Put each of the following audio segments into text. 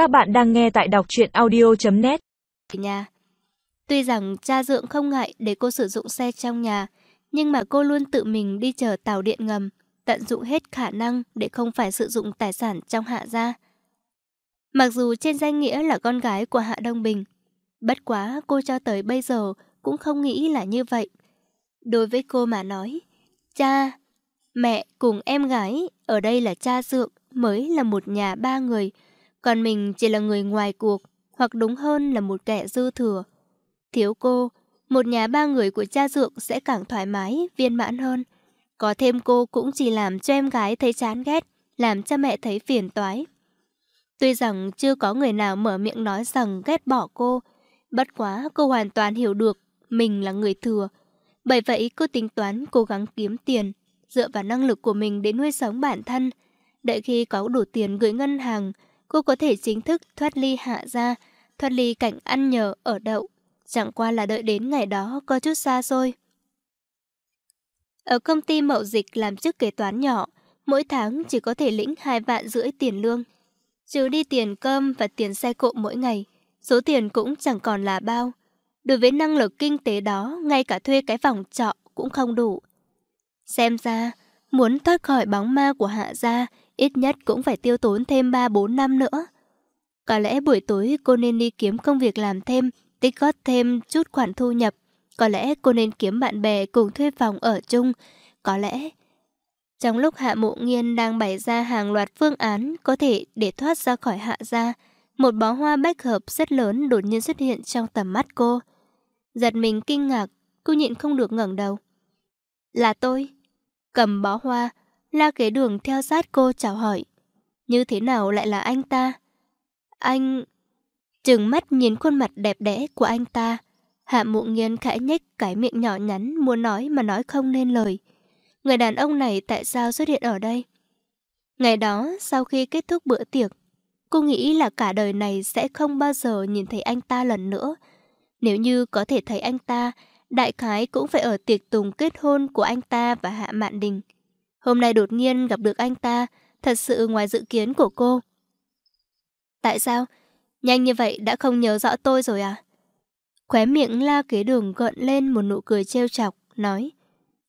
Các bạn đang nghe tại đọc truyện audio.net nhà. Tuy rằng cha dượng không ngại để cô sử dụng xe trong nhà, nhưng mà cô luôn tự mình đi chờ tàu điện ngầm, tận dụng hết khả năng để không phải sử dụng tài sản trong hạ gia. Mặc dù trên danh nghĩa là con gái của Hạ Đông Bình, bất quá cô cho tới bây giờ cũng không nghĩ là như vậy. Đối với cô mà nói, cha, mẹ cùng em gái, ở đây là cha dượng, mới là một nhà ba người, còn mình chỉ là người ngoài cuộc, hoặc đúng hơn là một kẻ dư thừa. Thiếu cô, một nhà ba người của cha dượng sẽ càng thoải mái, viên mãn hơn. Có thêm cô cũng chỉ làm cho em gái thấy chán ghét, làm cha mẹ thấy phiền toái. Tuy rằng chưa có người nào mở miệng nói rằng ghét bỏ cô, bất quá cô hoàn toàn hiểu được mình là người thừa. Bởi vậy cô tính toán cố gắng kiếm tiền, dựa vào năng lực của mình để nuôi sống bản thân. Đợi khi có đủ tiền gửi ngân hàng, cô có thể chính thức thoát ly hạ ra, thoát ly cảnh ăn nhờ ở đậu. Chẳng qua là đợi đến ngày đó có chút xa xôi. Ở công ty mậu dịch làm chức kế toán nhỏ, mỗi tháng chỉ có thể lĩnh 2 vạn rưỡi tiền lương. Trừ đi tiền cơm và tiền xe cộ mỗi ngày, số tiền cũng chẳng còn là bao. Đối với năng lực kinh tế đó, ngay cả thuê cái phòng trọ cũng không đủ. Xem ra, muốn thoát khỏi bóng ma của hạ gia, ít nhất cũng phải tiêu tốn thêm 3-4 năm nữa. Có lẽ buổi tối cô nên đi kiếm công việc làm thêm, tích góp thêm chút khoản thu nhập. Có lẽ cô nên kiếm bạn bè cùng thuê phòng ở chung. Có lẽ... Trong lúc Hạ Mộ Nghiên đang bày ra hàng loạt phương án có thể để thoát ra khỏi Hạ gia, một bó hoa bách hợp rất lớn đột nhiên xuất hiện trong tầm mắt cô. Giật mình kinh ngạc, cô nhịn không được ngẩng đầu. Là tôi. Cầm bó hoa, la kế đường theo sát cô chào hỏi. Như thế nào lại là anh ta? Anh... Trừng mắt nhìn khuôn mặt đẹp đẽ của anh ta. Hạ mụ nghiên khẽ nhếch cái miệng nhỏ nhắn muốn nói mà nói không nên lời. Người đàn ông này tại sao xuất hiện ở đây? Ngày đó, sau khi kết thúc bữa tiệc, cô nghĩ là cả đời này sẽ không bao giờ nhìn thấy anh ta lần nữa. Nếu như có thể thấy anh ta, đại khái cũng phải ở tiệc tùng kết hôn của anh ta và Hạ Mạn Đình. Hôm nay đột nhiên gặp được anh ta, thật sự ngoài dự kiến của cô. Tại sao? Nhanh như vậy đã không nhớ rõ tôi rồi à? Khóe miệng la kế đường gợn lên một nụ cười trêu chọc, nói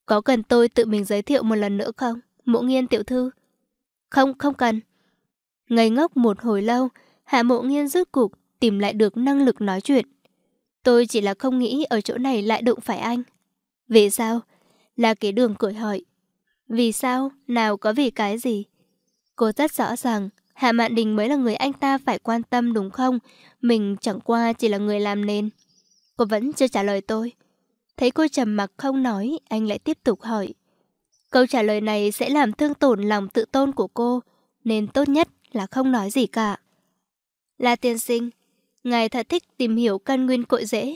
Có cần tôi tự mình giới thiệu một lần nữa không? Mộ nghiên tiểu thư Không, không cần Ngây ngốc một hồi lâu Hạ mộ nghiên rút cục Tìm lại được năng lực nói chuyện Tôi chỉ là không nghĩ ở chỗ này lại đụng phải anh Vì sao? là kế đường cười hỏi Vì sao? Nào có vì cái gì? Cô rất rõ ràng Hạ Mạn Đình mới là người anh ta phải quan tâm đúng không? Mình chẳng qua chỉ là người làm nên. Cô vẫn chưa trả lời tôi. Thấy cô trầm mặc không nói, anh lại tiếp tục hỏi. Câu trả lời này sẽ làm thương tổn lòng tự tôn của cô, nên tốt nhất là không nói gì cả. Là tiên sinh, ngài thật thích tìm hiểu căn nguyên cội rễ.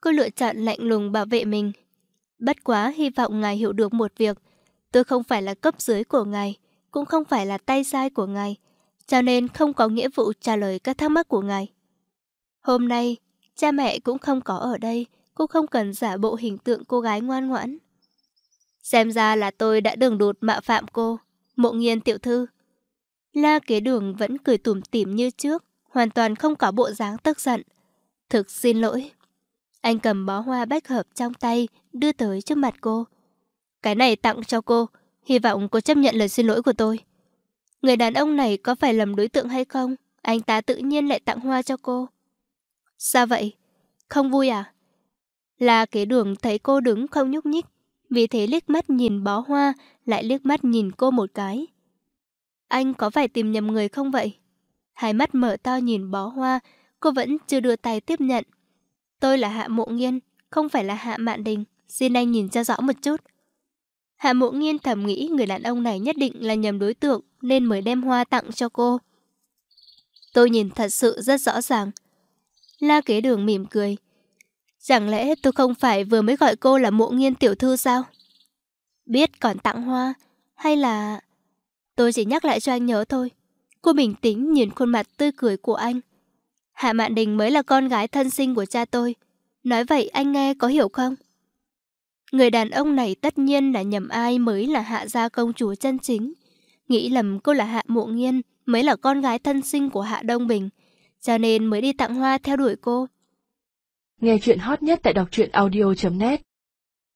Cô lựa chọn lạnh lùng bảo vệ mình. Bất quá hy vọng ngài hiểu được một việc. Tôi không phải là cấp dưới của ngài, cũng không phải là tay sai của ngài cho nên không có nghĩa vụ trả lời các thắc mắc của ngài. Hôm nay, cha mẹ cũng không có ở đây, cô không cần giả bộ hình tượng cô gái ngoan ngoãn. Xem ra là tôi đã đường đột mạo phạm cô, mộ nghiên tiểu thư. La kế đường vẫn cười tủm tỉm như trước, hoàn toàn không có bộ dáng tức giận. Thực xin lỗi. Anh cầm bó hoa bách hợp trong tay, đưa tới trước mặt cô. Cái này tặng cho cô, hy vọng cô chấp nhận lời xin lỗi của tôi. Người đàn ông này có phải lầm đối tượng hay không? Anh ta tự nhiên lại tặng hoa cho cô. Sao vậy? Không vui à? Là kế đường thấy cô đứng không nhúc nhích. Vì thế liếc mắt nhìn bó hoa, lại liếc mắt nhìn cô một cái. Anh có phải tìm nhầm người không vậy? Hai mắt mở to nhìn bó hoa, cô vẫn chưa đưa tay tiếp nhận. Tôi là Hạ Mộ Nghiên, không phải là Hạ Mạn Đình. Xin anh nhìn cho rõ một chút. Hạ Mộ Nghiên thầm nghĩ người đàn ông này nhất định là nhầm đối tượng nên mới đem hoa tặng cho cô. Tôi nhìn thật sự rất rõ ràng. La kế đường mỉm cười. Chẳng lẽ tôi không phải vừa mới gọi cô là mộ nghiên tiểu thư sao? Biết còn tặng hoa, hay là... Tôi chỉ nhắc lại cho anh nhớ thôi. Cô bình tĩnh nhìn khuôn mặt tươi cười của anh. Hạ Mạn Đình mới là con gái thân sinh của cha tôi. Nói vậy anh nghe có hiểu không? Người đàn ông này tất nhiên là nhầm ai mới là hạ gia công chúa chân chính. Nghĩ lầm cô là hạ mộ nghiên, mới là con gái thân sinh của hạ Đông Bình. cho nên mới đi tặng hoa theo đuổi cô. Nghe chuyện hot nhất tại đọc truyện audio.net